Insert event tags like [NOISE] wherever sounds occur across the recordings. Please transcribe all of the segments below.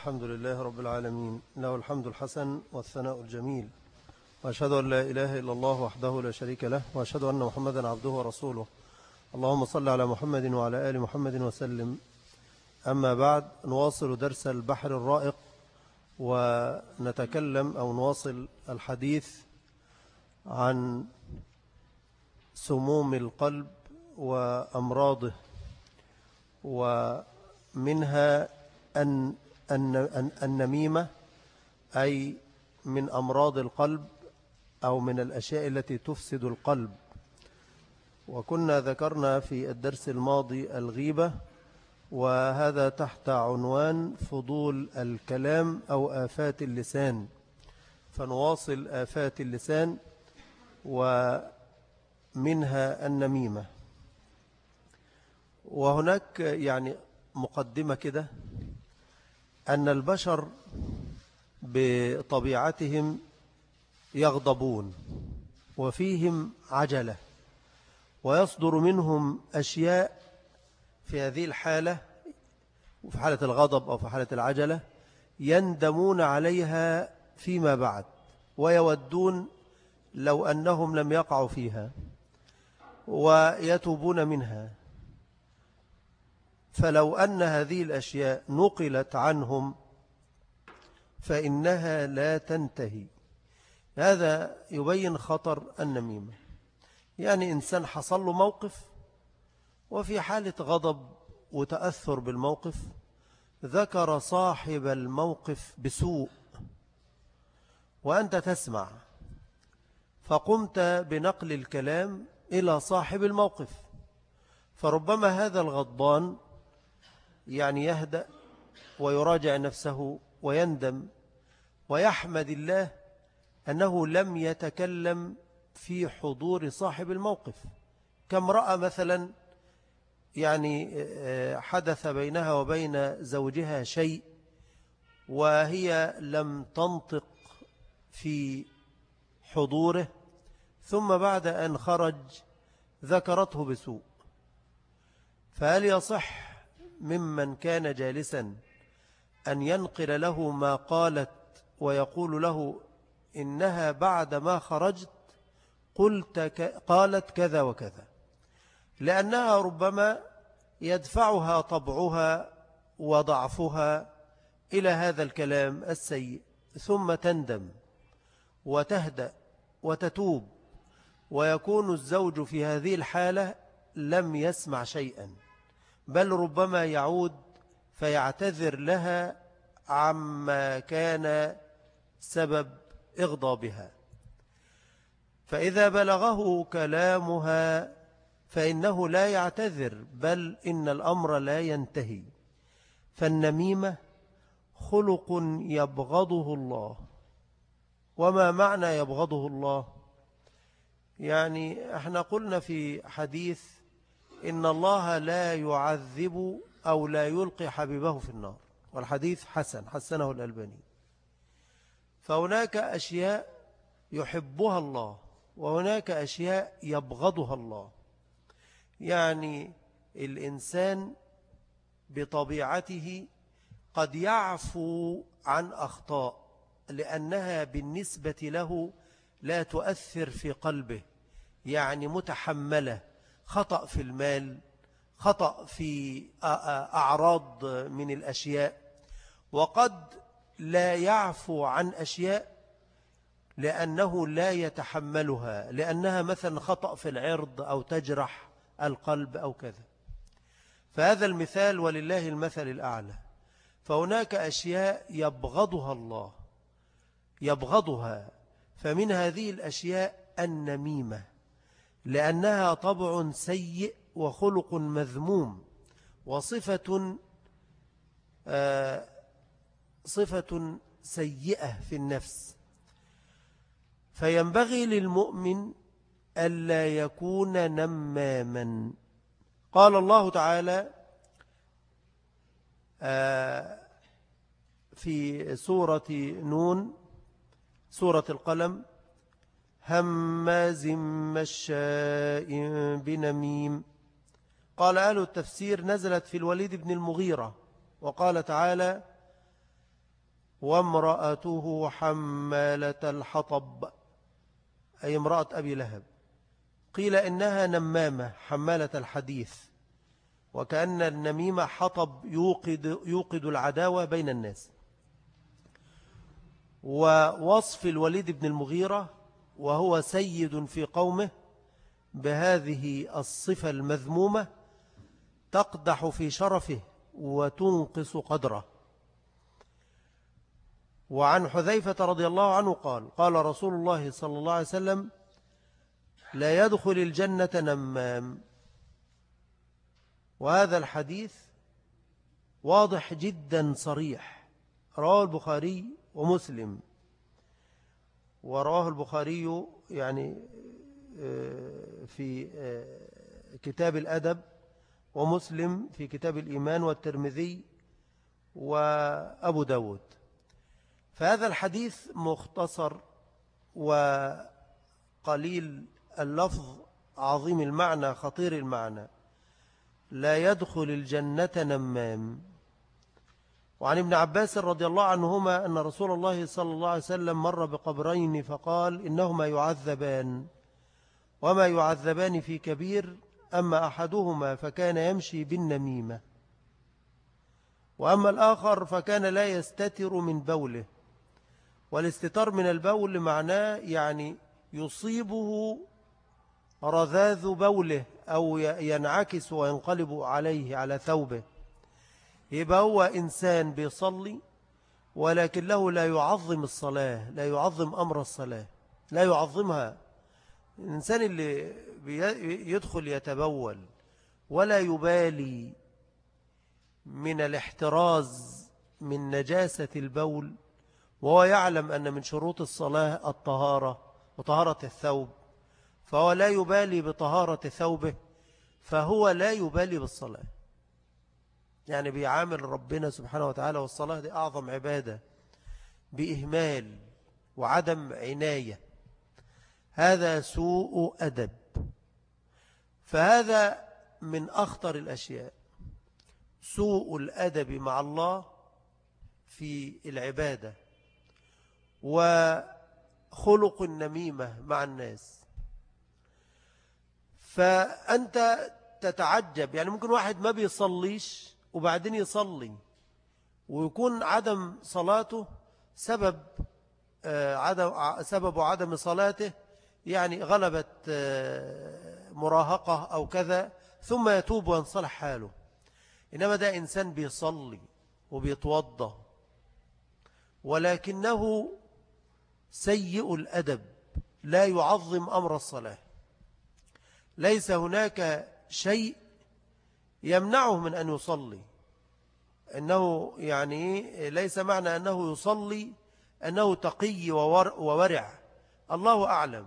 الحمد لله رب العالمين. له الحمد الحسن والثناء الجميل. وأشهد أن لا إله إلا الله وحده لا شريك له وأشهد أن محمدا عبده ورسوله. اللهم صل على محمد وعلى آل محمد وسلم. أما بعد نواصل درس البحر الرائق ونتكلم أو نواصل الحديث عن سموم القلب وأمراضه ومنها أن النميمة أي من أمراض القلب أو من الأشياء التي تفسد القلب. وكنا ذكرنا في الدرس الماضي الغيبة وهذا تحت عنوان فضول الكلام أو آفات اللسان. فنواصل آفات اللسان ومنها النميمة وهناك يعني مقدمة كده. أن البشر بطبيعتهم يغضبون وفيهم عجلة ويصدر منهم أشياء في هذه الحالة في حالة الغضب أو في حالة العجلة يندمون عليها فيما بعد ويودون لو أنهم لم يقعوا فيها ويتوبون منها. فلو أن هذه الأشياء نقلت عنهم فإنها لا تنتهي. هذا يبين خطر النميمة. يعني إنسان حصل له موقف وفي حالة غضب وتأثر بالموقف ذكر صاحب الموقف بسوء وأنت تسمع فقمت بنقل الكلام إلى صاحب الموقف. فربما هذا الغضبان يعني يهدأ ويراجع نفسه ويندم ويحمد الله أنه لم يتكلم في حضور صاحب الموقف. كم رأى مثلا يعني آه، حدث بينها وبين زوجها شيء وهي لم تنطق في حضوره ثم بعد أن خرج ذكرته بسوء. فهل يصح ممن كان جالسا أن ينقل له ما قالت ويقول له إنها بعد ما خرجت قلت قالت كذا وكذا. لأنها ربما يدفعها طبعها وضعفها إلى هذا الكلام السيء ثم تندم وتهدأ وتتوب ويكون الزوج في هذه الحالة لم يسمع شيئا. بل ربما يعود فيعتذر لها عما كان سبب إغضابها. فإذا بلغه كلامها فإنه لا يعتذر بل إن الأمر لا ينتهي. فالنميمة خلق يبغضه الله. وما معنى يبغضه الله؟ يعني إحنا قلنا في حديث إن الله لا يعذب أو لا يلقي حبيبه في النار. والحديث حسن حسنه الألباني. فهناك أشياء يحبها الله وهناك أشياء يبغضها الله. يعني الإنسان بطبيعته قد يعفو عن أخطاء لأنها بالنسبة له لا تؤثر في قلبه يعني متحملة. خطأ في المال خطأ في أعراض من الأشياء. وقد لا يعفو عن أشياء لأنه لا يتحملها لأنها مثلا خطأ في العرض أو تجرح القلب أو كذا. فهذا المثال ولله المثل الأعلى. فهناك أشياء يبغضها الله يبغضها فمن هذه الأشياء النميمة. لأنها طبع سيء وخلق مذموم وصفة آه، صفة سيئة في النفس. فينبغي للمؤمن ألا يكون نماما. قال الله تعالى آه، في سورة نون سورة القلم هماز مشاء بنميم. قال أهل التفسير نزلت في الوليد بن المغيرة وقال تعالى وامرأته حمالة الحطب أي امرأة أبي لهب. قيل إنها نمامة حمالة الحديث وكأن النميمة حطب يوقد, يوقد العداوة بين الناس. ووصف الوليد بن المغيرة وهو سيد في قومه بهذه الصفة المذمومة تقدح في شرفه وتنقص قدره. وعن حذيفة رضي الله عنه قال قال رسول الله صلى الله عليه وسلم لا يدخل الجنة نمام. وهذا الحديث واضح جدا صريح رواه البخاري ومسلم. ورواه البخاري يعني آه، في آه، كتاب الأدب ومسلم في كتاب الإيمان والترمذي وأبو داود. فهذا الحديث مختصر وقليل اللفظ عظيم المعنى خطير المعنى. لا يدخل الجنة نمام. وعن ابن عباس رضي الله عنهما أن رسول الله صلى الله عليه وسلم مر بقبرين فقال إنهما يعذبان وما يعذبان في كبير أما أحدهما فكان يمشي بالنميمة وأما الآخر فكان لا يستتر من بوله والاستتار من البول معناه يعني يصيبه رذاذ بوله أو ينعكس وينقلب عليه على ثوبه. يبقى هو إنسان بيصلي ولكن له لا يعظم الصلاة لا يعظم أمر الصلاة لا يعظمها. الإنسان اللي يدخل يتبول ولا يبالي من الاحتراز من نجاسة البول وهو يعلم أن من شروط الصلاة الطهارة وطهارة الثوب. فهو لا يبالي بطهارة ثوبه فهو لا يبالي بالصلاة. يعني بيعامل ربنا سبحانه وتعالى والصلاة دي أعظم عبادة بإهمال وعدم عناية. هذا سوء أدب. فهذا من أخطر الأشياء. سوء الأدب مع الله في العبادة. وخلق النميمة مع الناس. فأنت تتعجب. يعني ممكن واحد ما بيصليش وبعدين يصلي. ويكون عدم صلاته سبب آه، عدم سبب عدم صلاته يعني غلبت آه، مراهقة أو كذا ثم يتوب وينصلح حاله. إنما ده إنسان بيصلي وبيتوضى ولكنه سيء الأدب لا يعظم أمر الصلاة. ليس هناك شيء يمنعه من أن يصلي. إنه يعني ليس معنى أنه يصلي أنه تقي وورع. الله أعلم.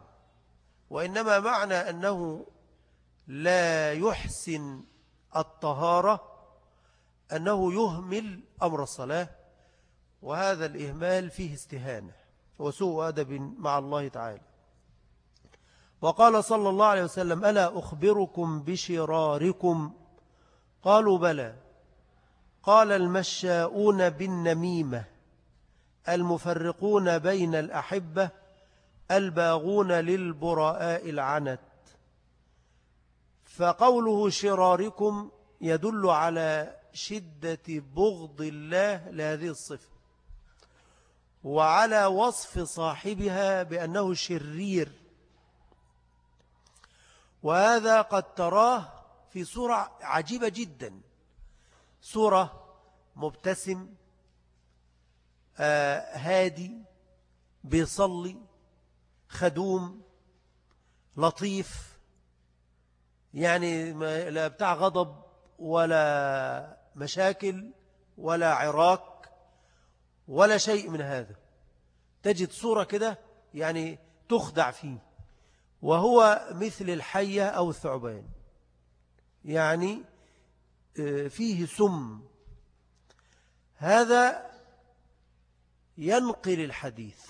وإنما معنى أنه لا يحسن الطهارة أنه يهمل أمر الصلاة. وهذا الإهمال فيه استهانة. وسوء أدب مع الله تعالى. وقال صلى الله عليه وسلم ألا أخبركم بشراركم؟ قالوا بلى. قال المشاؤون بالنميمة المفرقون بين الأحبة الباغون للبراء العنت. فقوله شراركم يدل على شدة بغض الله لهذه الصفة وعلى وصف صاحبها بأنه شرير. وهذا قد تراه في صورة عجيبة جدا. صورة مبتسم آه هادي بيصلي خدوم لطيف يعني لا بتاع غضب ولا مشاكل ولا عراك ولا شيء من هذا. تجد صورة كده يعني تخدع فيه. وهو مثل الحية أو الثعبان. يعني آه، فيه سم. هذا ينقل الحديث.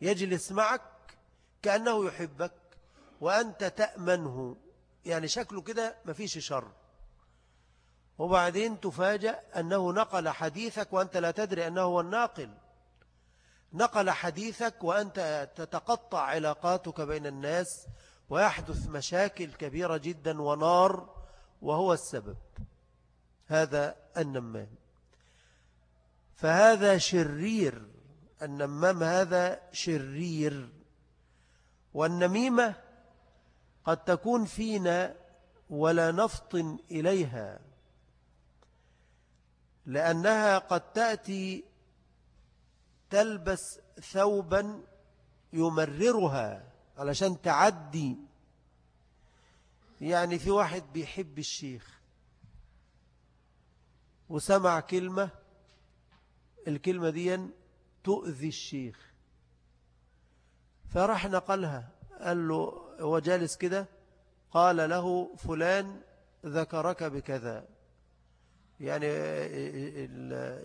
يجلس معك كأنه يحبك وأنت تأمنه. يعني شكله كده مفيش شر. وبعدين تفاجأ أنه نقل حديثك وأنت لا تدري أنه هو الناقل. نقل حديثك وأنت تتقطع علاقاتك بين الناس ويحدث مشاكل كبيرة جدا ونار. وهو السبب. هذا النمام. فهذا شرير. النمام هذا شرير. والنميمة قد تكون فينا ولا نفطن إليها لأنها قد تأتي تلبس ثوبا يمررها علشان تعدي يعني في واحد بيحب الشيخ وسمع كلمة الكلمة دي تؤذي الشيخ. فراح نقلها قال له هو جالس كده قال له فلان ذكرك بكذا. يعني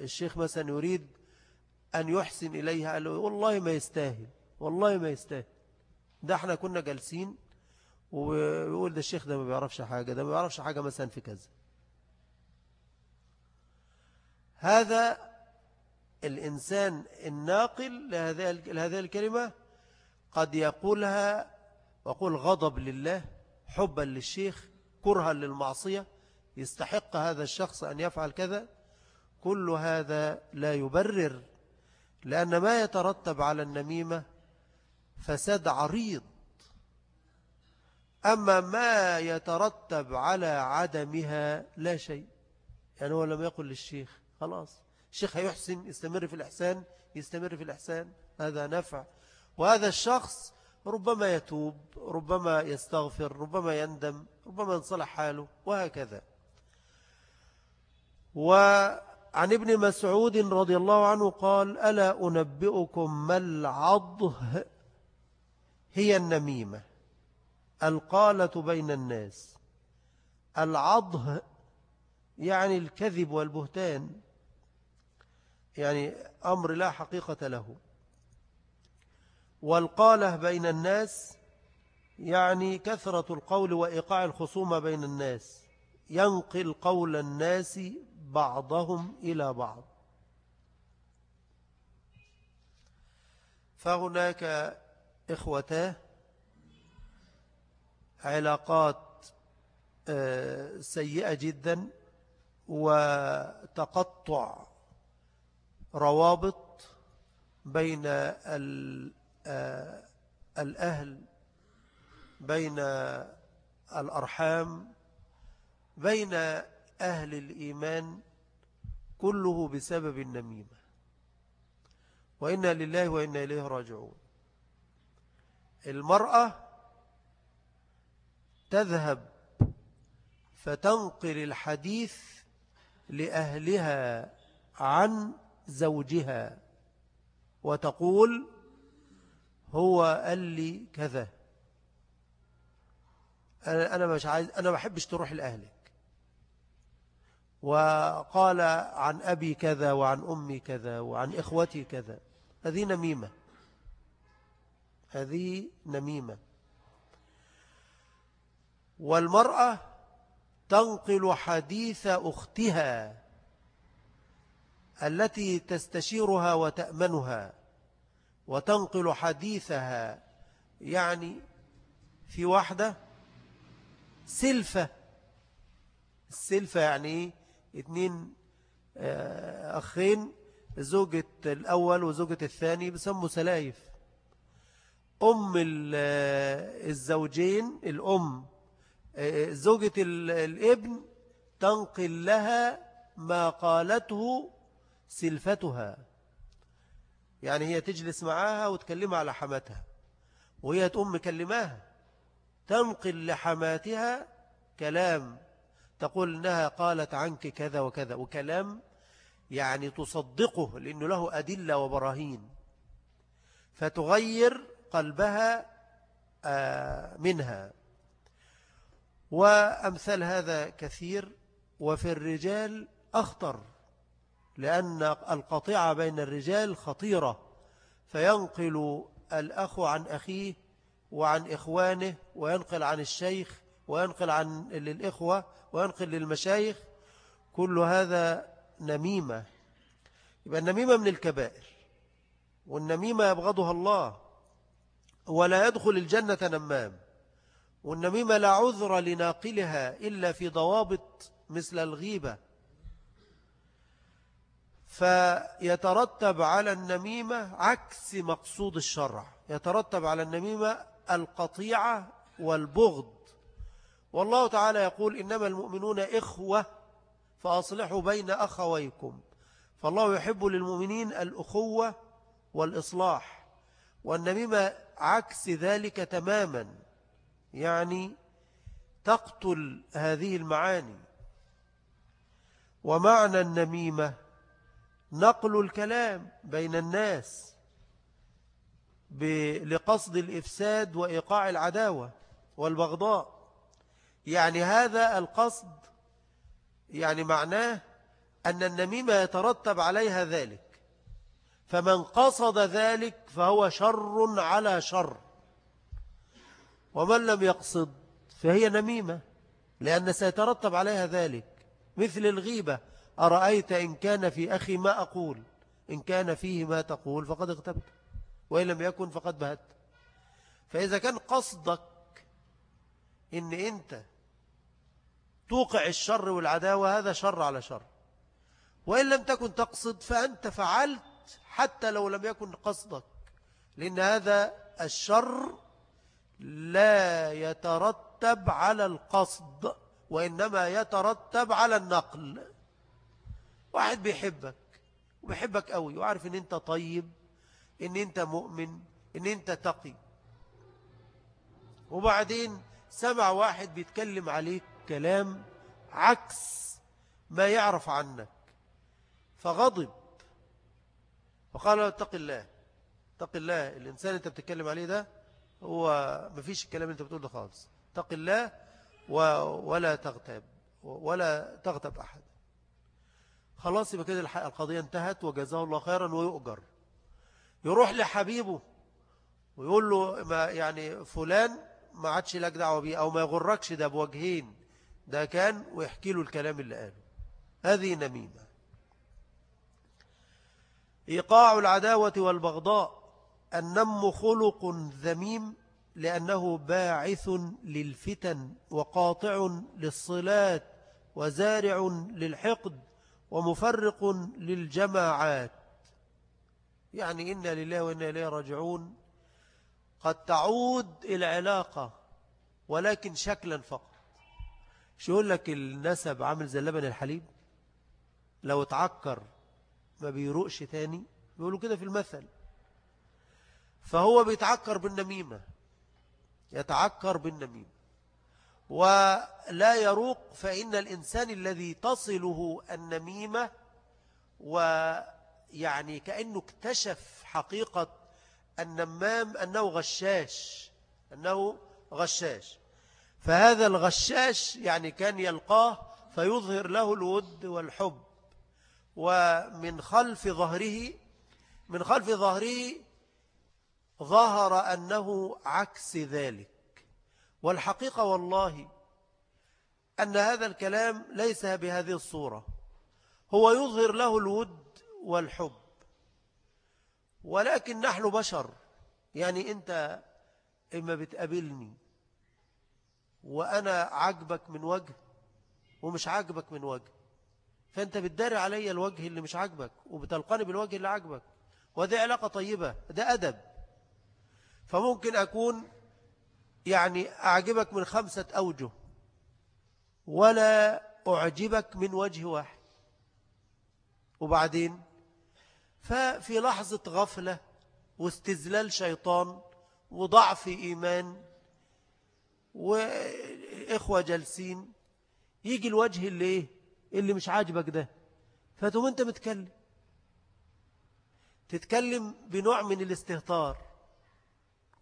الشيخ مثلا يريد أن يحسن إليها قال له والله ما يستاهل والله ما يستاهل. ده إحنا كنا جالسين ويقول ده الشيخ ده ما بيعرفش حاجة ده ما بيعرفش حاجة مثلا في كذا. هذا الإنسان الناقل لهذه الكلمة قد يقولها وقول غضب لله حبا للشيخ كرها للمعصية يستحق هذا الشخص أن يفعل كذا. كل هذا لا يبرر لأن ما يترتب على النميمة فساد عريض. أما ما يترتب على عدمها لا شيء. يعني هو لم يقل للشيخ خلاص. الشيخ هيحسن يستمر في الإحسان يستمر في الإحسان. هذا نفع. وهذا الشخص ربما يتوب ربما يستغفر ربما يندم ربما ينصلح حاله وهكذا. وعن ابن مسعود رضي الله عنه قال ألا أنبئكم ما العضه هي النميمة. القالة بين الناس. العضه يعني الكذب والبهتان يعني أمر لا حقيقة له. والقالة بين الناس يعني كثرة القول وإيقاع الخصومة بين الناس. ينقل قول الناس بعضهم إلى بعض. فهناك إخوته علاقات آه، سيئة جدا وتقطع روابط بين آه، الأهل بين الأرحام بين أهل الإيمان كله بسبب النميمة. وإنا لله وإنا إليه راجعون. المرأة تذهب فتنقل الحديث لأهلها عن زوجها وتقول هو قال لي كذا. أنا مش عايز أنا ما بحبش تروح لأهلك. وقال عن أبي كذا وعن أمي كذا وعن إخوتي كذا. هذه نميمة. هذه نميمة. والمرأة تنقل حديث أختها التي تستشيرها وتأمنها وتنقل حديثها يعني في واحدة سلفة. السلفة يعني اثنين آه، أخين زوجة الأول وزوجة الثاني بسموا سلايف. أم آه، الزوجين الأم زوجة الابن تنقل لها ما قالته سلفتها. يعني هي تجلس معاها وتكلمها على حماتها وهي تقوم مكلماها تنقل لحماتها كلام تقول إنها قالت عنك كذا وكذا وكلام يعني تصدقه لأنه له أدلة وبراهين فتغير قلبها آه، منها. وأمثال هذا كثير وفي الرجال أخطر لأن القطيعة بين الرجال خطيرة فينقل الأخ عن أخيه وعن إخوانه وينقل عن الشيخ وينقل عن للإخوة وينقل للمشايخ كل هذا نميمة. يبقى النميمة من الكبائر والنميمة يبغضها الله ولا يدخل الجنة نمام. والنميمة لا عذر لناقلها إلا في ضوابط مثل الغيبة. فيترتب على النميمة عكس مقصود الشرع. يترتب على النميمة القطيعة والبغض. والله تعالى يقول إنما المؤمنون إخوة فأصلحوا بين أخويكم. فالله يحب للمؤمنين الأخوة والإصلاح. والنميمة عكس ذلك تماما. يعني تقتل هذه المعاني. ومعنى النميمة نقل الكلام بين الناس لقصد الإفساد وإيقاع العداوة والبغضاء. يعني هذا القصد يعني معناه أن النميمة يترتب عليها ذلك. فمن قصد ذلك فهو شر على شر. ومن لم يقصد فهي نميمة لأن سيترتب عليها ذلك. مثل الغيبة أرأيت إن كان في أخي ما أقول؟ إن كان فيه ما تقول فقد اغتبت وإن لم يكن فقد بهت. فإذا كان قصدك إن أنت توقع الشر والعداوة هذا شر على شر. وإن لم تكن تقصد فأنت فعلت حتى لو لم يكن قصدك لأن هذا الشر لا يترتب على القصد وإنما يترتب على النقل. واحد بيحبك وبيحبك قوي وعارف إن أنت طيب إن أنت مؤمن إن أنت تقي. وبعدين سمع واحد بيتكلم عليك كلام عكس ما يعرف عنك. فغضب. وقال له اتق الله اتق الله الإنسان أنت بتتكلم عليه ده هو ما فيش الكلام اللي انت بتقول ده خالص. اتق الله ولا تغتاب ولا تغتب أحد. خلاص يبقى كده القضية انتهت وجزاه الله خيرا ويؤجر. يروح لحبيبه ويقول له ما يعني فلان ما عادش لك دعوة بيه أو ما يغركش ده بوجهين ده كان ويحكي له الكلام اللي قاله. هذه نميمة. إيقاع العداوة والبغضاء. النم خلق ذميم لأنه باعث للفتن وقاطع للصلات وزارع للحقد ومفرق للجماعات. يعني إنا لله وإنا إليه راجعون. قد تعود العلاقة ولكن شكلا فقط. شو يقول لك النسب عامل زي اللبن الحليب؟ لو اتعكر ما بيروقش تاني. بيقولوا كده في المثل. فهو بيتعكر بالنميمة. يتعكر بالنميمة. ولا يروق فإن الإنسان الذي تصله النميمة ويعني كأنه اكتشف حقيقة النمام أنه غشاش أنه غشاش. فهذا الغشاش يعني كان يلقاه فيظهر له الود والحب. ومن خلف ظهره من خلف ظهره ظهر أنه عكس ذلك. والحقيقة والله أن هذا الكلام ليس بهذه الصورة. هو يظهر له الود والحب. ولكن نحن بشر. يعني أنت إما بتقابلني وأنا عجبك من وجه ومش عجبك من وجه فأنت بتداري علي الوجه اللي مش عجبك وبتلقاني بالوجه اللي عجبك وهذه علاقة طيبة ده أدب. فممكن أكون يعني أعجبك من خمسة أوجه ولا أعجبك من وجه واحد. وبعدين؟ ففي لحظة غفلة واستزلال شيطان وضعف إيمان وإخوة جالسين يجي الوجه اللي إيه؟ اللي مش عاجبك ده. فتقوم أنت متكلم. تتكلم بنوع من الاستهتار.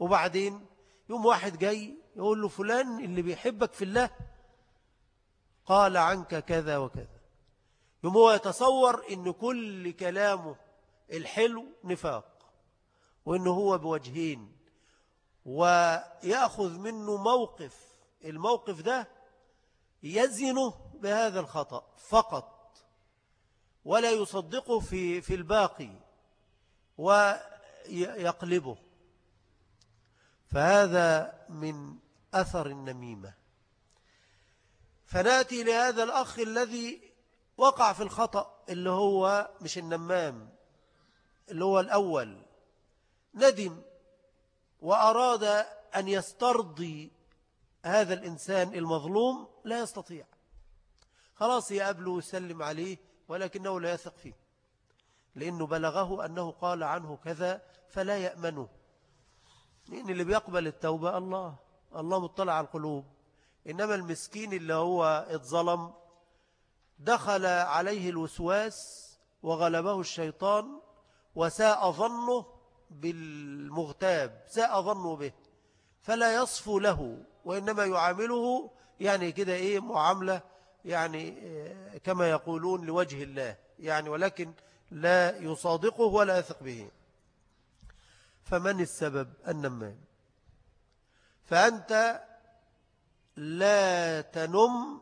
وبعدين يوم واحد جاي يقول له فلان اللي بيحبك في الله قال عنك كذا وكذا. يوم هو يتصور إن كل كلامه الحلو نفاق وانه هو بوجهين ويأخذ منه موقف الموقف ده يزنه بهذا الخطأ فقط ولا يصدقه في في الباقي يقلبه فهذا من أثر النميمة. فنأتي لهذا الأخ الذي وقع في الخطأ اللي هو مش النمام اللي هو الأول. ندم وأراد أن يسترضي هذا الإنسان المظلوم لا يستطيع. خلاص يقابله ويسلم عليه ولكنه لا يثق فيه. لأنه بلغه أنه قال عنه كذا فلا يأمنه. لأن اللي بيقبل التوبة الله. الله مطلع على القلوب. إنما المسكين اللي هو اتظلم دخل عليه الوسواس وغلبه الشيطان وساء ظنه بالمغتاب ساء ظنه به. فلا يصفو له وإنما يعامله يعني كده إيه معاملة يعني آه، كما يقولون لوجه الله. يعني ولكن لا يصادقه ولا يثق به. فمن السبب؟ النمام. فأنت لا تنم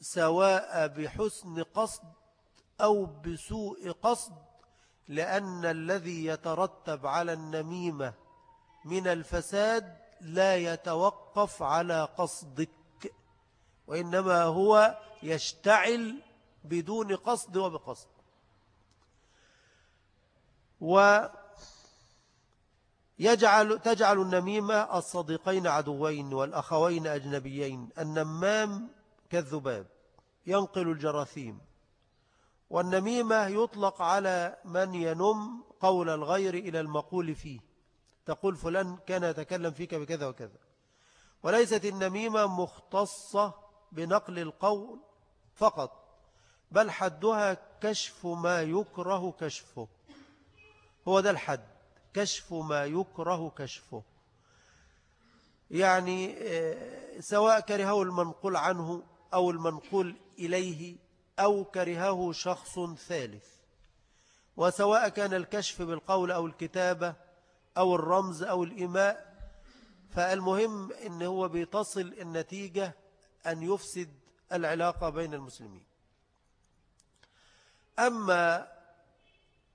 سواء بحسن قصد أو بسوء قصد لأن الذي يترتب على النميمة من الفساد لا يتوقف على قصدك وإنما هو يشتعل بدون قصد وبقصد. ويجعل تجعل النميمة الصديقين عدوين والأخوين أجنبيين النمام كالذباب ينقل الجراثيم. والنميمة يطلق على من ينم قول الغير إلى المقول فيه. تقول فلان كان يتكلم فيك بكذا وكذا. وليست النميمة مختصة بنقل القول فقط بل حدها كشف ما يكره كشفه. هو ده الحد. كشف ما يكره كشفه. يعني آه، سواء كرهه المنقول عنه أو المنقول إليه أو كرهه شخص ثالث. وسواء كان الكشف بالقول أو الكتابة أو الرمز أو الإماء فالمهم أن هو بيتصل النتيجة أن يفسد العلاقة بين المسلمين. أما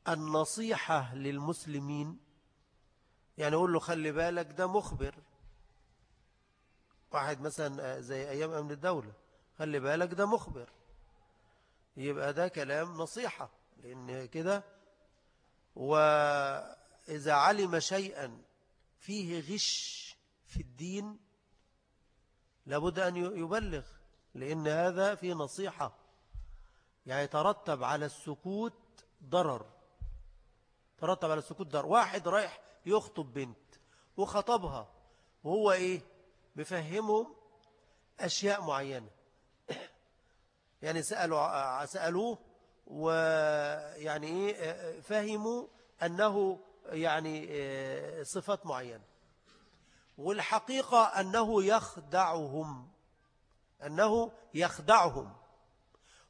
النصيحة للمسلمين يعني أقول له خلي بالك ده مخبر. واحد مثلا زي أيام أمن الدولة خلي بالك ده مخبر. يبقى ده كلام نصيحة لأن كده وإذا علم شيئا فيه غش في الدين لابد أن يبلغ لأن هذا في نصيحة. يعني ترتب على السكوت ضرر. ترتب على السكوت ضرر. واحد رايح يخطب بنت وخطبها وهو إيه؟ بفهمهم أشياء معينة. [CLEARS THROAT] يعني سألوا سألوه ويعني إيه؟ فهموا أنه يعني إيه، صفات معينة. والحقيقة أنه يخدعهم أنه يخدعهم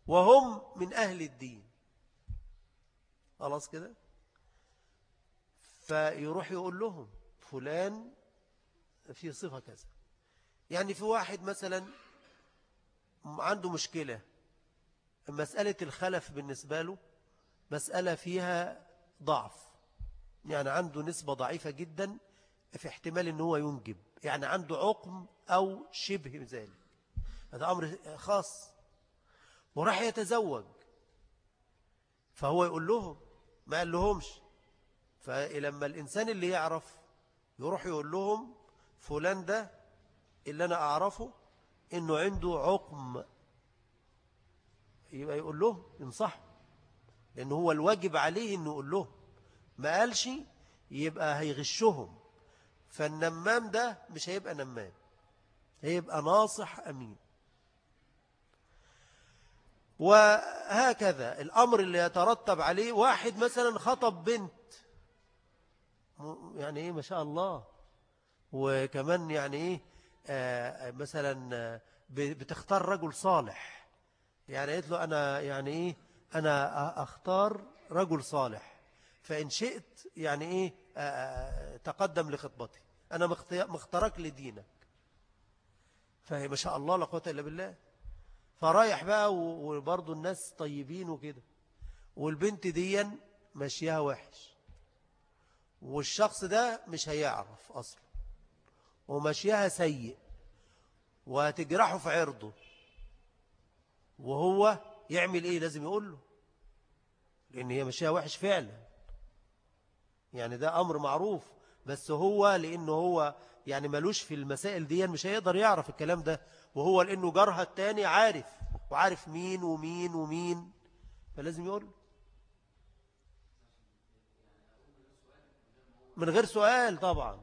وهم من أهل الدين. خلاص كده؟ فيروح يقول لهم فلان في صفة كذا. يعني في واحد مثلا عنده مشكلة مسألة الخلف بالنسبة له مسألة فيها ضعف. يعني عنده نسبة ضعيفة جدا في احتمال إن هو ينجب. يعني عنده عقم أو شبه ذلك. هذا أمر خاص. وراح يتزوج. فهو يقول لهم ما قال لهمش فلما الإنسان اللي يعرف يروح يقول لهم فلان ده اللي أنا أعرفه إنه عنده عقم. يبقى يقول له ينصحه لأنه هو الواجب عليه إنه يقول له. ما قالش يبقى هيغشهم. فالنمام ده مش هيبقى نمام هيبقى ناصح أمين. وهكذا الأمر اللي يترتب عليه واحد مثلا خطب بنت يعني إيه ما شاء الله. وكمان يعني إيه آه مثلا آه، بتختار رجل صالح. يعني قلت له أنا يعني إيه أنا أختار رجل صالح. فإن شئت يعني إيه آه، آه، تقدم لخطبتي. أنا مختارك لدينك. فهي ما شاء الله لا قوة إلا بالله. فرايح بقى وبرضه الناس طيبين وكده. والبنت دي ماشيها وحش. والشخص ده مش هيعرف أصلا ومشيها سيء وهتجرحه في عرضه وهو يعمل إيه لازم يقول له؟ لأن هي مشيها وحش فعلا. يعني ده أمر معروف بس هو لأنه هو يعني ملوش في المسائل دي مش هيقدر يعرف الكلام ده وهو لأنه جارها التاني عارف وعارف مين ومين ومين فلازم يقول له. من غير سؤال طبعا.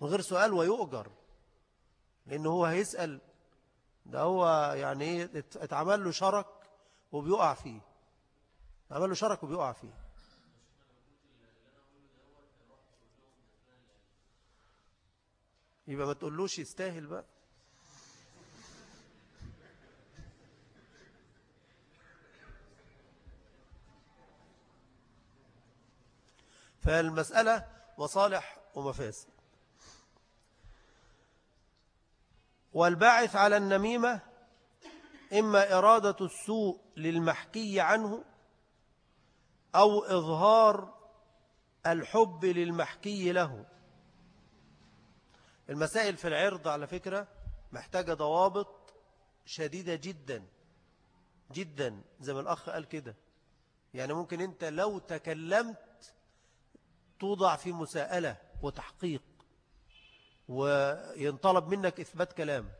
من غير سؤال ويؤجر. لأنه هو هيسأل. ده هو يعني اتعمل له شرك وبيقع فيه. عمل له شرك وبيقع فيه. يبقى ما تقولوش يستاهل بقى. فالمسألة مصالح ومفاسد والباعث على النميمة إما إرادة السوء للمحكي عنه أو إظهار الحب للمحكي له. المسائل في العرض على فكرة محتاجة ضوابط شديدة جدا جدا زي ما الأخ قال كده. يعني ممكن أنت لو تكلمت توضع في مساءلة وتحقيق وينطلب منك إثبات كلام.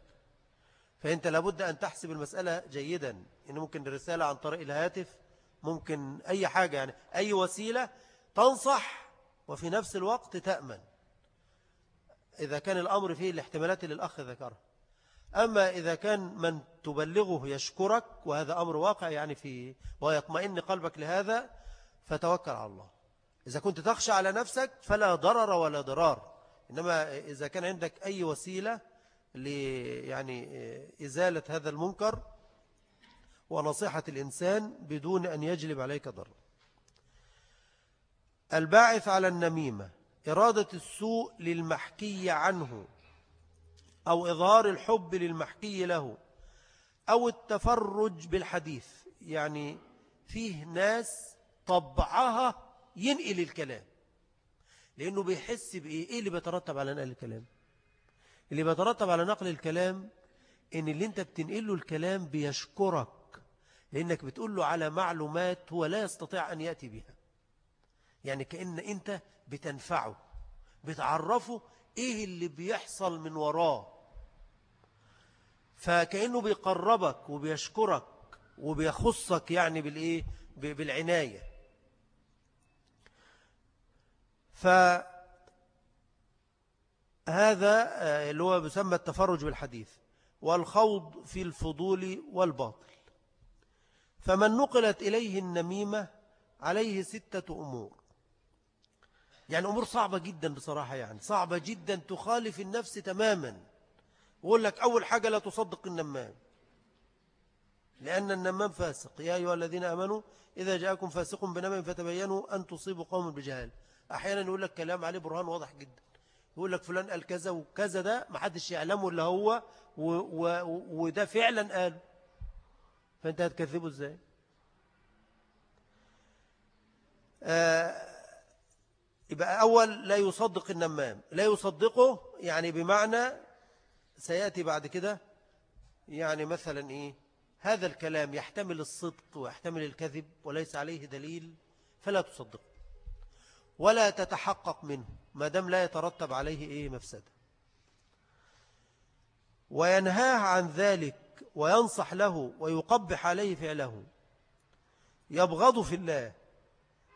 فأنت لابد أن تحسب المسألة جيدا. إن ممكن الرسالة عن طريق الهاتف ممكن أي حاجة يعني أي وسيلة تنصح وفي نفس الوقت تأمن. إذا كان الأمر فيه الاحتمالات اللي الأخ ذكرها أما إذا كان من تبلغه يشكرك وهذا أمر واقع يعني فيه ويطمئن قلبك لهذا فتوكل على الله. إذا كنت تخشى على نفسك فلا ضرر ولا ضرار. إنما إذا كان عندك أي وسيلة يعني إزالة هذا المنكر ونصيحة الإنسان بدون أن يجلب عليك ضرر. الباعث على النميمة إرادة السوء للمحكي عنه أو إظهار الحب للمحكي له أو التفرج بالحديث. يعني فيه ناس طبعها ينقل الكلام. لأنه بيحس بإيه؟ إيه اللي بيترتب على نقل الكلام؟ اللي بيترتب على نقل الكلام إن اللي أنت بتنقله الكلام بيشكرك لأنك بتقول له على معلومات هو لا يستطيع أن يأتي بها يعني كأن أنت بتنفعه بتعرفه إيه اللي بيحصل من وراه. فكأنه بيقربك وبيشكرك وبيخصك يعني بالإيه؟ بالعناية. فهذا آه، اللي هو يسمى التفرج بالحديث والخوض في الفضول والباطل. فمن نقلت إليه النميمة عليه ستة أمور. يعني أمور صعبة جدا بصراحة يعني صعبة جدا تخالف النفس تماما. وقول لك أول حاجة لا تصدق النمام. لأن النمام فاسق. يا أيها الذين أمنوا إذا جاءكم فاسق بنمام فتبينوا أن تصيبوا قوم بجهال أحيانا يقول لك كلام عليه برهان واضح جدا. يقول لك فلان قال كذا وكذا ده ما حدش يعلمه إلا هو وده فعلا قال فأنت هتكذبه إزاي؟ آه يبقى أول لا يصدق النمام. لا يصدقه يعني بمعنى سيأتي بعد كده يعني مثلا إيه؟ هذا الكلام يحتمل الصدق ويحتمل الكذب وليس عليه دليل فلا تصدقه. ولا تتحقق منه ما دام لا يترتب عليه إيه مفسدة. وينهاه عن ذلك وينصح له ويقبح عليه فعله. يبغض في الله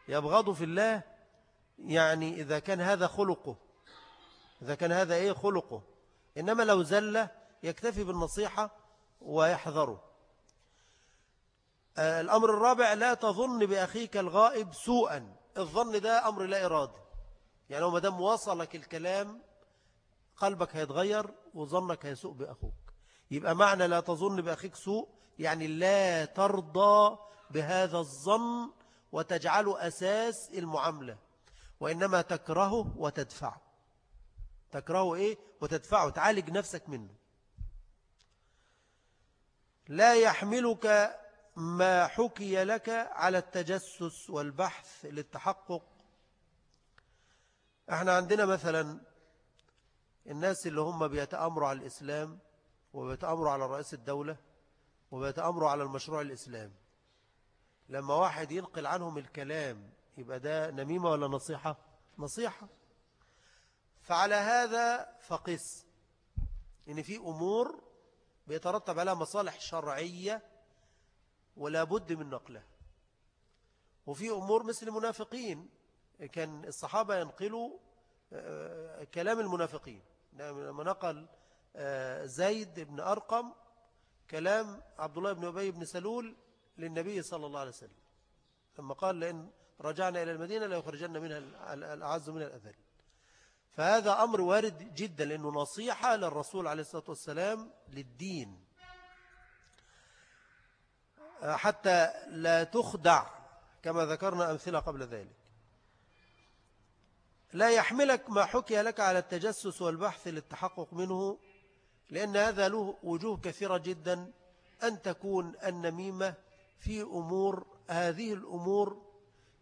يبغض في الله يعني إذا كان هذا خلقه إذا كان هذا إيه خلقه. إنما لو زل يكتفي بالنصيحة ويحذره. آه، الأمر الرابع لا تظن بأخيك الغائب سوءا. الظن ده أمر لا إرادي يعني لو مدام وصلك الكلام قلبك هيتغير وظنك هيسوء بأخوك. يبقى معنى لا تظن بأخيك سوء يعني لا ترضى بهذا الظن وتجعله أساس المعاملة. وإنما تكرهه وتدفعه. تكرهه إيه؟ وتدفعه تعالج نفسك منه. لا يحملك ما حكي لك على التجسس والبحث للتحقق. إحنا عندنا مثلا الناس اللي هم بيتأمروا على الإسلام وبيتأمروا على رئيس الدولة وبيتأمروا على المشروع الإسلامي. لما واحد ينقل عنهم الكلام يبقى ده نميمة ولا نصيحة؟ نصيحة. فعلى هذا فقس. إن في أمور بيترتب عليها مصالح شرعية ولا بد من نقلها وفي أمور مثل المنافقين كان الصحابة ينقلوا آه، كلام المنافقين. لما نقل آه، زيد بن أرقم كلام عبد الله بن أبي بن سلول للنبي صلى الله عليه وسلم. لما قال لأن رجعنا إلى المدينة لا يخرجن منها الأعز من الأذل. فهذا أمر وارد جدا لأنه نصيحة للرسول عليه الصلاة والسلام للدين. حتى لا تخدع كما ذكرنا أمثلة قبل ذلك. لا يحملك ما حكي لك على التجسس والبحث للتحقق منه لأن هذا له وجوه كثيرة جدا أن تكون النميمة في أمور هذه الأمور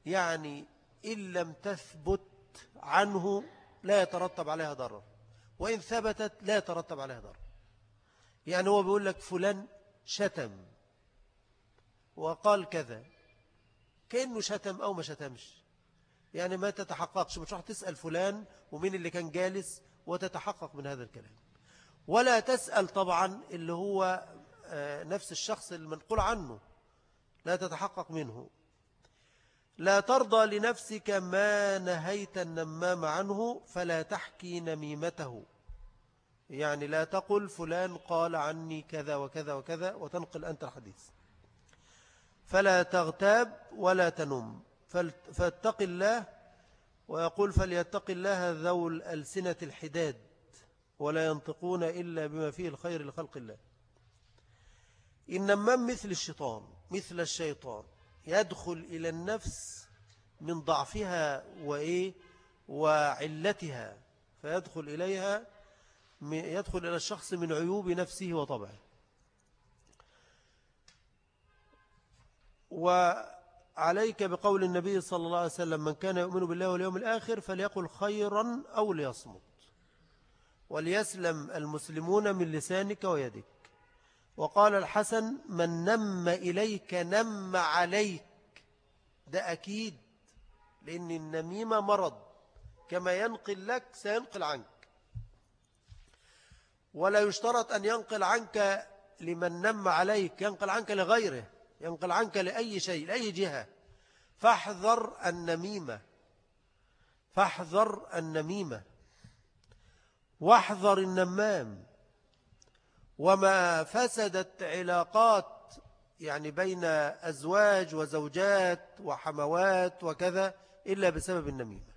يعني إن لم تثبت عنه لا يترتب عليها ضرر وإن ثبتت لا يترتب عليها ضرر. يعني هو بيقول لك فلان شتم. وقال كذا. كأنه شتم أو ما شتمش. يعني ما تتحققش مش راح تسأل فلان ومين اللي كان جالس وتتحقق من هذا الكلام. ولا تسأل طبعا اللي هو آه، نفس الشخص المنقول عنه. لا تتحقق منه. لا ترضى لنفسك ما نهيت النمام عنه فلا تحكي نميمته. يعني لا تقل فلان قال عني كذا وكذا وكذا وتنقل أنت الحديث. فلا تغتاب ولا تنم. فاتق الله ويقول فليتق الله ذو الألسنة الحداد ولا ينطقون إلا بما فيه الخير لخلق الله. إنما مثل الشيطان مثل الشيطان يدخل إلى النفس من ضعفها وإيه؟ وعلتها فيدخل إليها يدخل إلى الشخص من عيوب نفسه وطبعه. وعليك بقول النبي صلى الله عليه وسلم من كان يؤمن بالله واليوم الآخر فليقل خيرا أو ليصمت. وليسلم المسلمون من لسانك ويدك. وقال الحسن من نم إليك نم عليك. ده أكيد لأن النميمة مرض. كما ينقل لك سينقل عنك. ولا يشترط أن ينقل عنك لمن نم عليك ينقل عنك لغيره. ينقل عنك لأي شيء لأي جهة. فاحذر النميمة. فاحذر النميمة. واحذر النمام. وما فسدت علاقات يعني بين أزواج وزوجات وحموات وكذا إلا بسبب النميمة.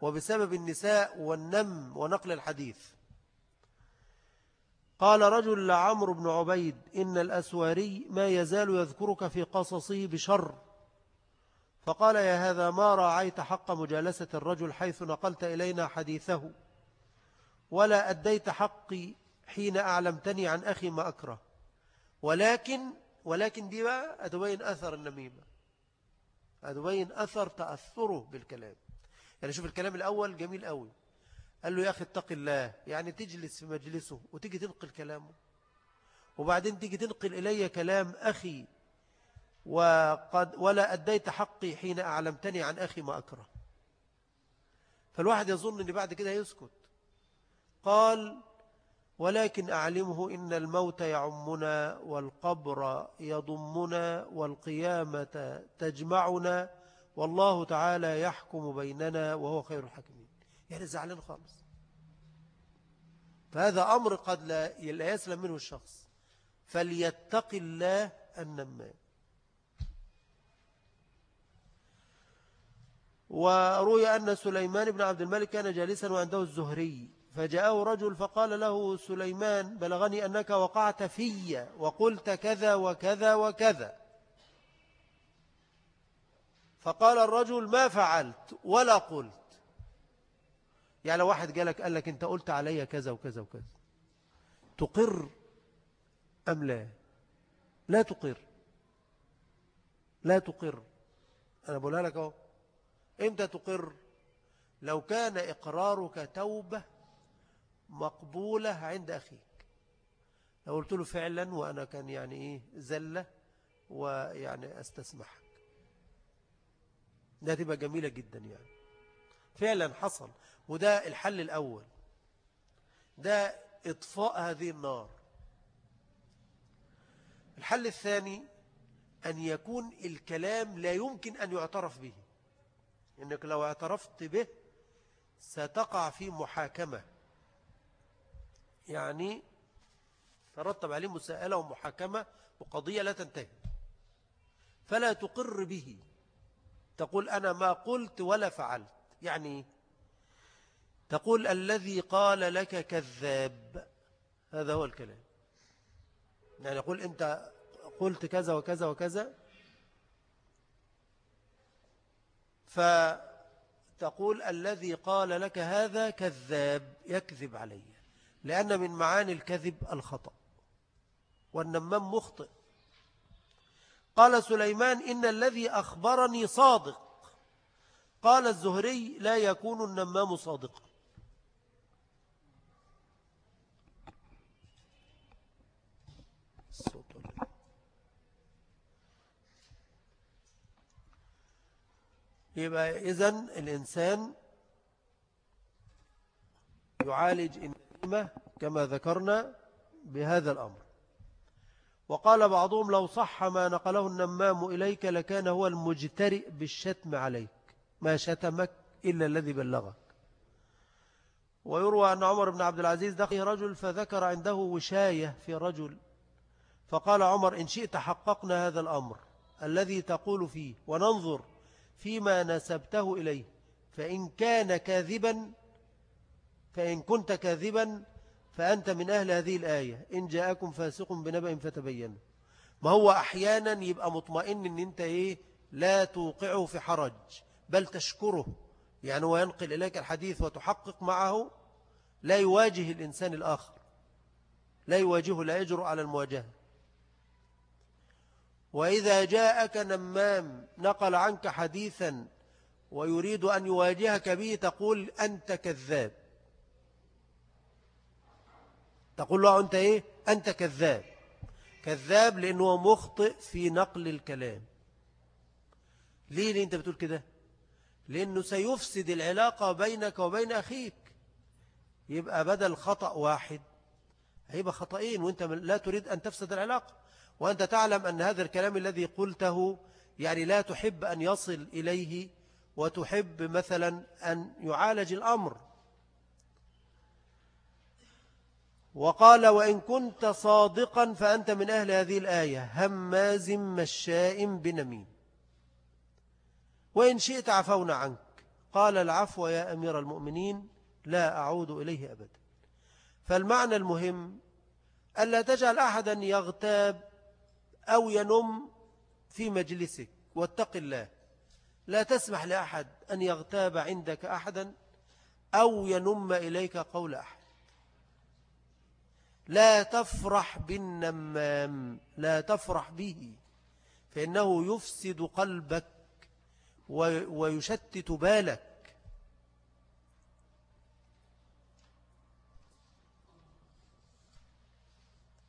وبسبب النساء والنم ونقل الحديث. قال رجل لعمر بن عبيد إن الأسواري ما يزال يذكرك في قصصه بشر. فقال يا هذا ما راعيت حق مجالسة الرجل حيث نقلت إلينا حديثه ولا أديت حقي حين أعلمتني عن أخي ما أكره. ولكن ولكن دي بقى أتبين أثر النميمة. أتبين أثر تأثره بالكلام. يعني شوف الكلام الأول جميل قوي. قال له يا أخي اتق الله. يعني تجلس في مجلسه وتيجي تنقل كلامه. وبعدين تيجي تنقل إلي كلام أخي. وقد ولا أديت حقي حين أعلمتني عن أخي ما أكره. فالواحد يظن أن بعد كده يسكت قال ولكن أعلمه إن الموت يعمنا والقبر يضمنا والقيامة تجمعنا والله تعالى يحكم بيننا وهو خير الحكمين يعني زعلان خالص. فهذا أمر قد لا يسلم منه الشخص. فليتق الله النمان وروي أن سليمان بن عبد الملك كان جالسا وعنده الزهري. فجاءه رجل فقال له سليمان بلغني أنك وقعت في وقلت كذا وكذا وكذا. فقال الرجل ما فعلت ولا قلت. يعني لو واحد جالك قال لك أنت قلت علي كذا وكذا وكذا تقر أم لا؟ لا تقر. لا تقر. أنا بقولها لك أهو. إمتى تقر؟ لو كان إقرارك توبة مقبولة عند أخيك. لو قلت له فعلا وأنا كان يعني إيه زلة ويعني أستسمحك. ده تبقى جميلة جدا يعني. فعلا حصل وده الحل الأول. ده إطفاء هذه النار. الحل الثاني أن يكون الكلام لا يمكن أن يعترف به. إنك لو اعترفت به ستقع في محاكمة. يعني ترتب عليه مساءلة ومحاكمة وقضية لا تنتهي. فلا تقر به. تقول أنا ما قلت ولا فعلت. يعني تقول الذي قال لك كذاب. هذا هو الكلام. يعني يقول أنت قلت كذا وكذا وكذا. فتقول الذي قال لك هذا كذاب يكذب علي. لأن من معاني الكذب الخطأ. والنمام مخطئ. قال سليمان إن الذي أخبرني صادق. قال الزهري لا يكون النمام صادقا. يبقى إذن الإنسان يعالج النميمة كما ذكرنا بهذا الأمر. وقال بعضهم لو صح ما نقله النمام إليك لكان هو المجترئ بالشتم عليك. ما شتمك إلا الذي بلغك. ويروى أن عمر بن عبد العزيز دخل رجل فذكر عنده وشاية في رجل فقال عمر إن شئت حققنا هذا الأمر الذي تقول فيه وننظر فيما نسبته إليه فإن كان كاذبا فإن كنت كاذبا فأنت من أهل هذه الآية إن جاءكم فاسق بنبأ فتبينوا ما هو أحيانا يبقى مطمئن أن أنت إيه لا توقعه في حرج. بل تشكره يعني هو ينقل إليك الحديث وتحقق معه لا يواجه الإنسان الآخر لا يواجهه لا يجرؤ على المواجهة. وإذا جاءك نمام نقل عنك حديثا ويريد أن يواجهك به تقول أنت كذاب. تقول له أنت إيه؟ أنت كذاب. كذاب لأنه مخطئ في نقل الكلام. ليه ليه أنت بتقول كده؟ لأنه سيفسد العلاقة بينك وبين أخيك. يبقى بدل خطأ واحد هيبقى خطأين وأنت لا تريد أن تفسد العلاقة. وأنت تعلم أن هذا الكلام الذي قلته يعني لا تحب أن يصل إليه وتحب مثلا أن يعالج الأمر. وقال وإن كنت صادقا فأنت من أهل هذه الآية هماز مشاء بنميم. وإن شئت عفونا عنك. قال العفو يا أمير المؤمنين لا أعود إليه أبدا. فالمعنى المهم ألا تجعل أحدا يغتاب أو ينم في مجلسك. واتق الله. لا تسمح لأحد أن يغتاب عندك أحدا أو ينم إليك قول أحد. لا تفرح بالنمام. لا تفرح به. فإنه يفسد قلبك. ويشتت بالك.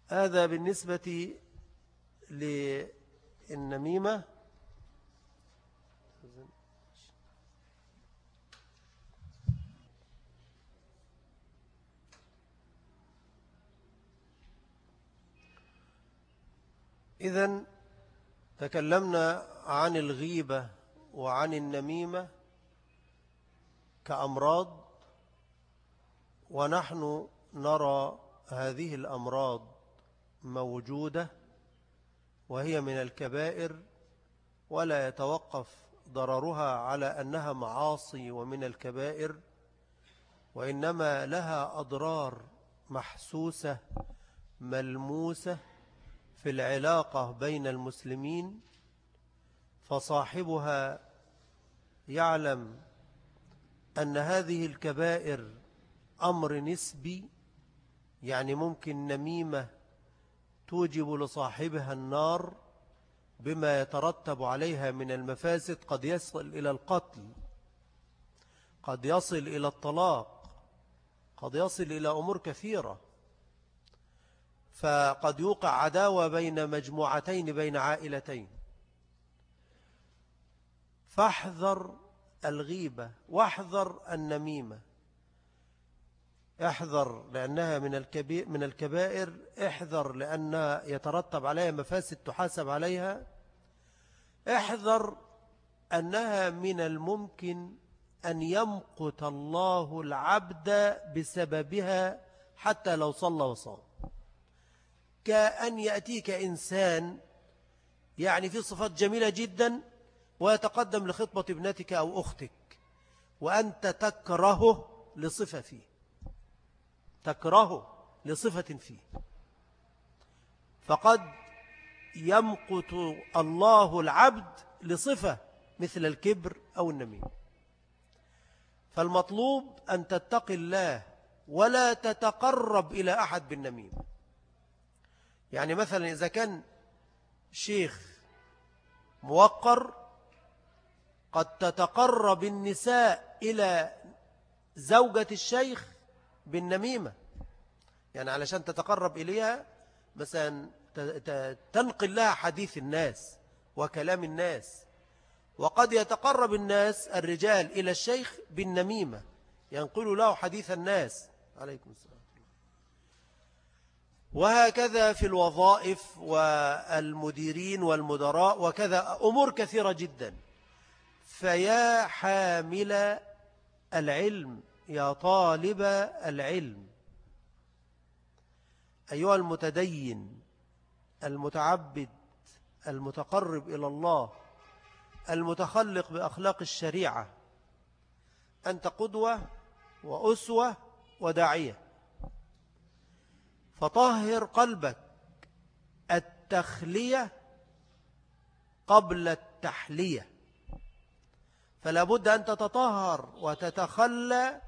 هذا بالنسبة للنميمة. إذن تكلمنا عن الغيبة. وعن النميمة كأمراض ونحن نرى هذه الأمراض موجودة وهي من الكبائر ولا يتوقف ضررها على أنها معاصي ومن الكبائر وإنما لها أضرار محسوسة ملموسة في العلاقة بين المسلمين فصاحبها يعلم أن هذه الكبائر أمر نسبي يعني ممكن نميمة توجب لصاحبها النار بما يترتب عليها من المفاسد قد يصل إلى القتل قد يصل إلى الطلاق قد يصل إلى أمور كثيرة. فقد يوقع عداوة بين مجموعتين بين عائلتين. فاحذر الغيبة واحذر النميمة. احذر لأنها من الكبير من الكبائر احذر لأنها يترتب عليها مفاسد تحاسب عليها. احذر أنها من الممكن أن يمقت الله العبد بسببها حتى لو صلى وصام. كأن يأتيك إنسان يعني في صفات جميلة جدا ويتقدم لخطبة ابنتك أو أختك وأنت تكرهه لصفة فيه. تكرهه لصفة فيه. فقد يمقت الله العبد لصفة مثل الكبر أو النميم. فالمطلوب أن تتقي الله ولا تتقرب إلى أحد بالنميم. يعني مثلا إذا كان شيخ موقر قد تتقرب النساء إلى زوجة الشيخ بالنميمة يعني علشان تتقرب إليها مثلا تنقل لها حديث الناس وكلام الناس. وقد يتقرب الناس الرجال إلى الشيخ بالنميمة ينقل له حديث الناس. عليكم السلام. وهكذا في الوظائف والمديرين والمدراء وكذا أمور كثيرة جدا. فيا حامل العلم يا طالب العلم. أيها المتدين المتعبد المتقرب إلى الله المتخلق بأخلاق الشريعة أنت قدوة وأسوة وداعية. فطهر قلبك التخلية قبل التحلية. فلا بد أن تتطهر وتتخلى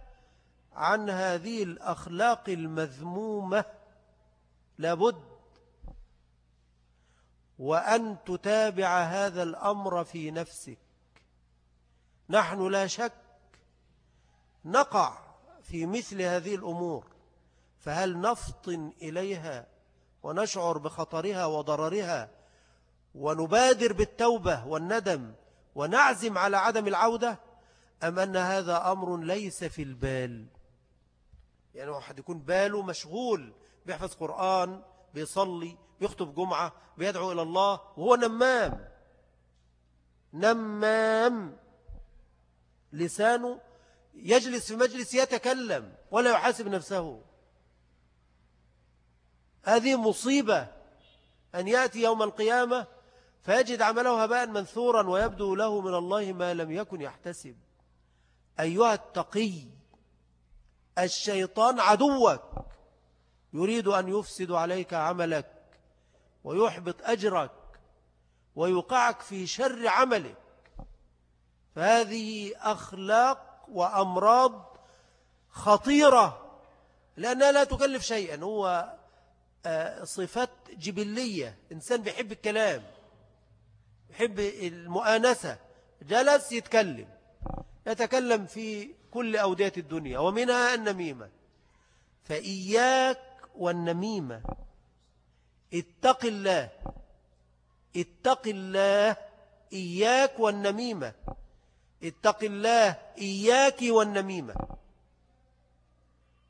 عن هذه الأخلاق المذمومة. لابد وأن تتابع هذا الأمر في نفسك. نحن لا شك نقع في مثل هذه الأمور فهل نفطن إليها ونشعر بخطرها وضررها ونبادر بالتوبة والندم ونعزم على عدم العودة أم أن هذا أمر ليس في البال؟ يعني واحد يكون باله مشغول بيحفظ قرآن بيصلي بيخطب جمعة بيدعو إلى الله وهو نمام. نمام. لسانه يجلس في مجلس يتكلم ولا يحاسب نفسه. هذه مصيبة أن يأتي يوم القيامة فيجد عمله هباء منثورا ويبدو له من الله ما لم يكن يحتسب. أيها التقي الشيطان عدوك يريد أن يفسد عليك عملك ويحبط أجرك ويوقعك في شر عملك. فهذه أخلاق وأمراض خطيرة لأنها لا تكلف شيئا. هو آه، صفات جبلية. إنسان بيحب الكلام. يحب المؤانسة جلس يتكلم. يتكلم في كل أودية الدنيا ومنها النميمة. فإياك والنميمة اتق الله اتق الله إياك والنميمة. اتق الله إياك والنميمة.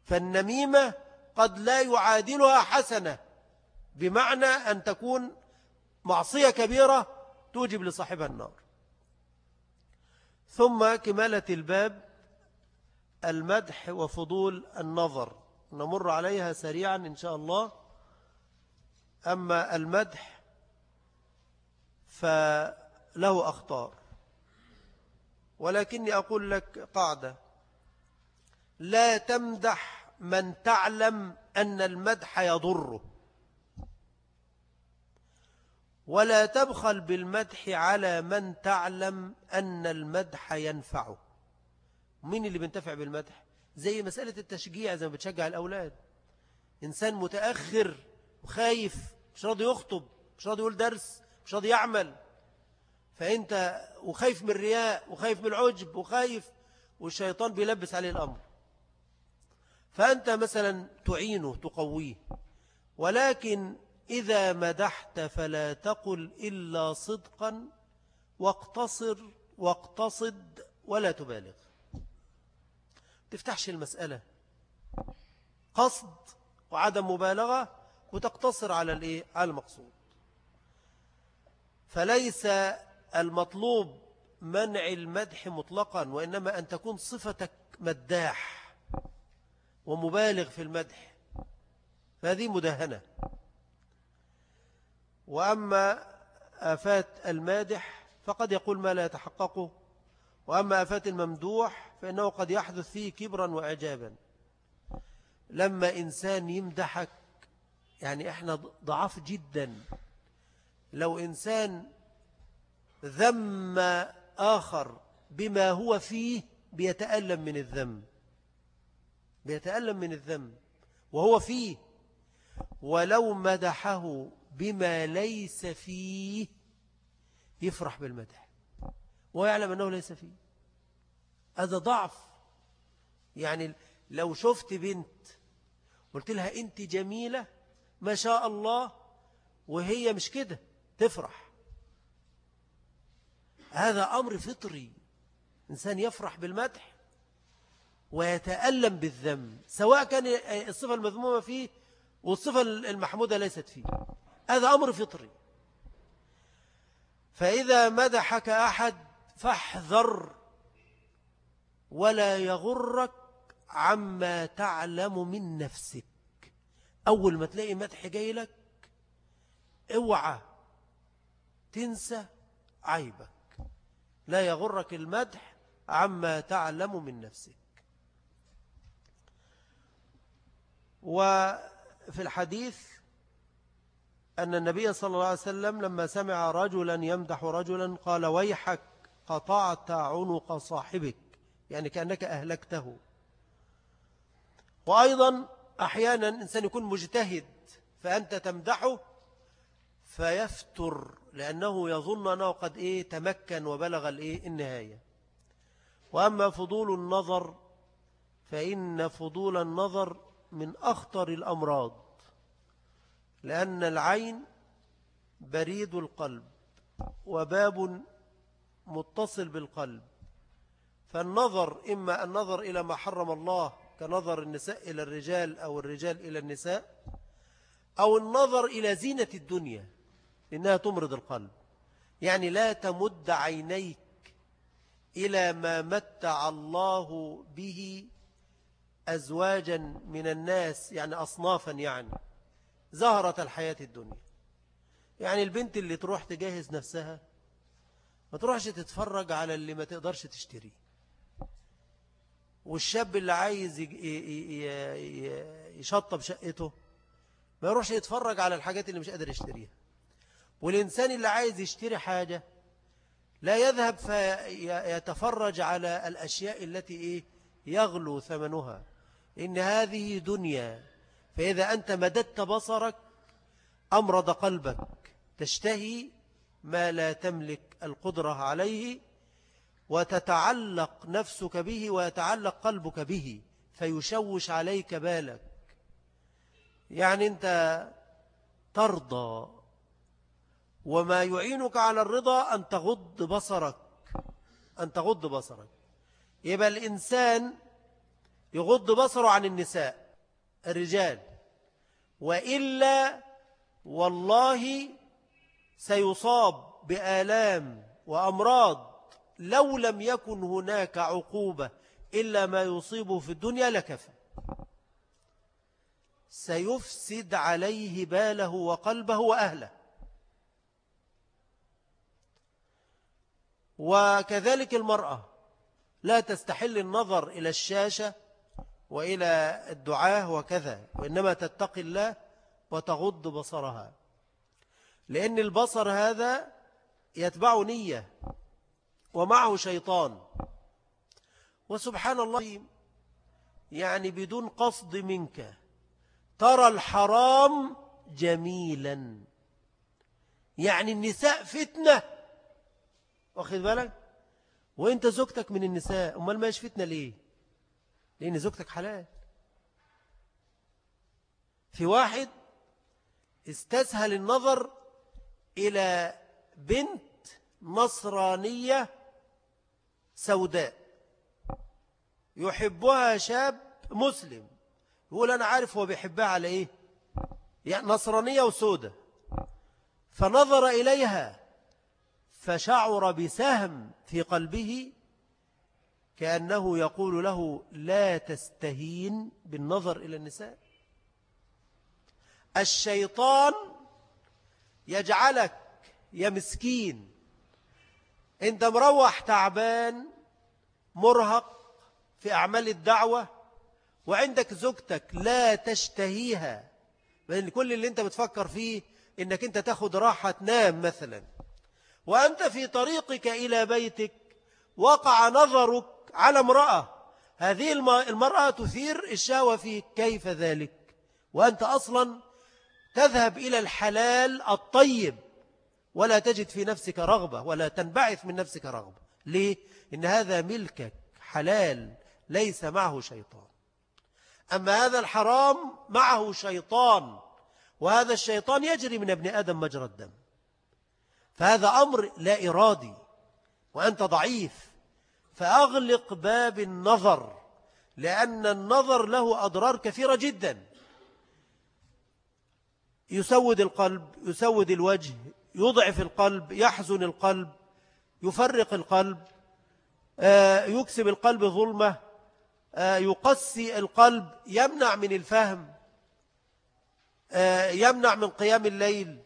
فالنميمة قد لا يعادلها حسنة بمعنى أن تكون معصية كبيرة توجب لصاحبها النار. ثم كمالة الباب المدح وفضول النظر. نمر عليها سريعا إن شاء الله. أما المدح فله أخطار ولكني أقول لك قاعدة. لا تمدح من تعلم أن المدح يضره. ولا تبخل بالمدح على من تعلم أن المدح ينفعه. مين اللي بينتفع بالمدح؟ زي مسألة التشجيع زي ما بتشجع الأولاد. إنسان متأخر وخايف مش راضي يخطب مش راضي يقول درس مش راضي يعمل. فأنت وخايف من الرياء وخايف من العجب وخايف والشيطان بيلبس عليه الأمر. فأنت مثلا تعينه تقويه. ولكن إذا مدحت فلا تقل إلا صدقا واقتصر واقتصد ولا تبالغ. تفتحش المسألة. قصد وعدم مبالغة وتقتصر على الإيه؟ على المقصود. فليس المطلوب منع المدح مطلقا وإنما أن تكون صفتك مداح ومبالغ في المدح. فهذه مدهنة. وأما آفات المادح فقد يقول ما لا يتحققه وأما آفات الممدوح فإنه قد يحدث فيه كبرا وإعجابا. لما إنسان يمدحك يعني إحنا ضعاف جدا. لو إنسان ذم آخر بما هو فيه بيتألم من الذم. بيتألم من الذم وهو فيه. ولو مدحه بما ليس فيه يفرح بالمدح. ويعلم أنه ليس فيه. هذا ضعف. يعني لو شفت بنت قلت لها أنت جميلة ما شاء الله وهي مش كده تفرح. هذا أمر فطري. إنسان يفرح بالمدح ويتألم بالذم سواء كان الصفة المذمومة فيه والصفة المحمودة ليست فيه. هذا أمر فطري. فإذا مدحك أحد فاحذر ولا يغرك عما تعلم من نفسك. أول ما تلاقي مدح جاي لك اوعى تنسى عيبك. لا يغرك المدح عما تعلم من نفسك. وفي الحديث أن النبي صلى الله عليه وسلم لما سمع رجلا يمدح رجلا قال ويحك قطعت عنق صاحبك يعني كأنك أهلكته. وأيضا أحيانا إنسان يكون مجتهد فأنت تمدحه فيفتر لأنه يظن أنه قد إيه تمكن وبلغ الإيه النهاية. وأما فضول النظر فإن فضول النظر من أخطر الأمراض. لأن العين بريد القلب وباب متصل بالقلب. فالنظر إما النظر إلى ما حرم الله كنظر النساء إلى الرجال أو الرجال إلى النساء أو النظر إلى زينة الدنيا إنها تمرض القلب. يعني لا تمد عينيك إلى ما متع الله به أزواجا من الناس يعني أصنافا يعني. زهرة الحياة الدنيا. يعني البنت اللي تروح تجهز نفسها ما تروحش تتفرج على اللي ما تقدرش تشتريه. والشاب اللي عايز يشطب شقته ما يروحش يتفرج على الحاجات اللي مش قادر يشتريها. والإنسان اللي عايز يشتري حاجة لا يذهب فيتفرج على الأشياء التي إيه يغلو ثمنها. إن هذه دنيا فإذا أنت مددت بصرك أمرض قلبك. تشتهي ما لا تملك القدرة عليه وتتعلق نفسك به ويتعلق قلبك به فيشوش عليك بالك. يعني أنت ترضى وما يعينك على الرضا أن تغض بصرك. أن تغض بصرك. يبقى الإنسان يغض بصره عن النساء. الرجال. وإلا والله سيصاب بآلام وأمراض لو لم يكن هناك عقوبة إلا ما يصيبه في الدنيا لكفى. سيفسد عليه باله وقلبه وأهله. وكذلك المرأة لا تستحل النظر إلى الشاشة وإلى الدعاة وكذا وإنما تتقي الله وتغض بصرها. لأن البصر هذا يتبع نية ومعه شيطان. وسبحان الله يعني بدون قصد منك ترى الحرام جميلا. يعني النساء فتنة. واخذ بالك؟ وإنت زوجتك من النساء أمال ما فتنة ليه؟ لأن زوجتك حلال. في واحد استسهل النظر إلى بنت نصرانية سوداء. يحبها شاب مسلم. يقول أنا عارف هو بيحبها على إيه؟ يعني نصرانية وسودة. فنظر إليها فشعر بسهم في قلبه كأنه يقول له لا تستهين بالنظر إلى النساء. الشيطان يجعلك يا مسكين. أنت مروح تعبان مرهق في أعمال الدعوة وعندك زوجتك لا تشتهيها. بل كل اللي أنت بتفكر فيه إنك أنت تاخد راحة تنام مثلا. وأنت في طريقك إلى بيتك وقع نظرك على امرأة. هذه المرأة تثير الشهوة فيك كيف ذلك؟ وأنت أصلا تذهب إلى الحلال الطيب. ولا تجد في نفسك رغبة ولا تنبعث من نفسك رغبة. ليه؟ إن هذا ملكك حلال ليس معه شيطان. أما هذا الحرام معه شيطان. وهذا الشيطان يجري من ابن آدم مجرى الدم. فهذا أمر لا إرادي. وأنت ضعيف. فأغلق باب النظر لأن النظر له أضرار كثيرة جدا. يسود القلب يسود الوجه يضعف القلب يحزن القلب يفرق القلب آه، يكسب القلب ظلمة آه، يقسي القلب يمنع من الفهم آه، يمنع من قيام الليل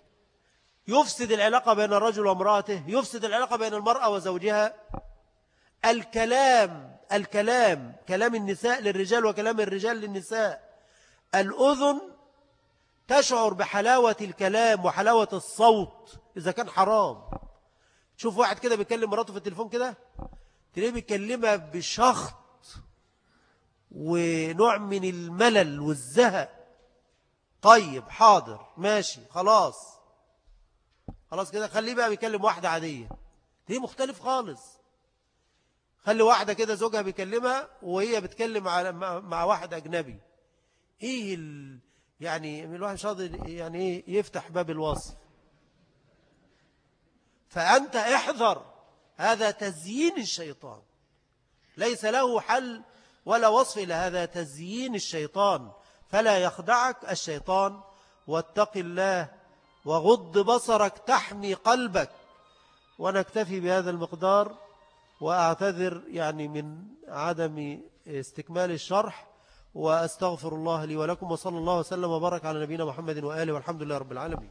يفسد العلاقة بين الرجل وامرأته يفسد العلاقة بين المرأة وزوجها. الكلام الكلام كلام النساء للرجال وكلام الرجال للنساء. الأذن تشعر بحلاوة الكلام وحلاوة الصوت إذا كان حرام. تشوف واحد كده بيكلم مراته في التليفون كده تلاقيه بيكلمها بشخط ونوع من الملل والزهق. طيب حاضر ماشي خلاص. خلاص كده خليه بقى بيكلم واحدة عادية. دي مختلف خالص. خلي واحدة كده زوجها بيكلمها وهي بتكلم مع واحد أجنبي. إيه ال... يعني الواحد مش يعني إيه؟ يفتح باب الوصف. فأنت احذر هذا تزيين الشيطان. ليس له حل ولا وصف إلى هذا تزيين الشيطان. فلا يخدعك الشيطان. واتق الله وغض بصرك تحمي قلبك. ونكتفي بهذا المقدار. وأعتذر يعني من عدم استكمال الشرح وأستغفر الله لي ولكم وصلى الله وسلم وبارك على نبينا محمد وآله والحمد لله رب العالمين.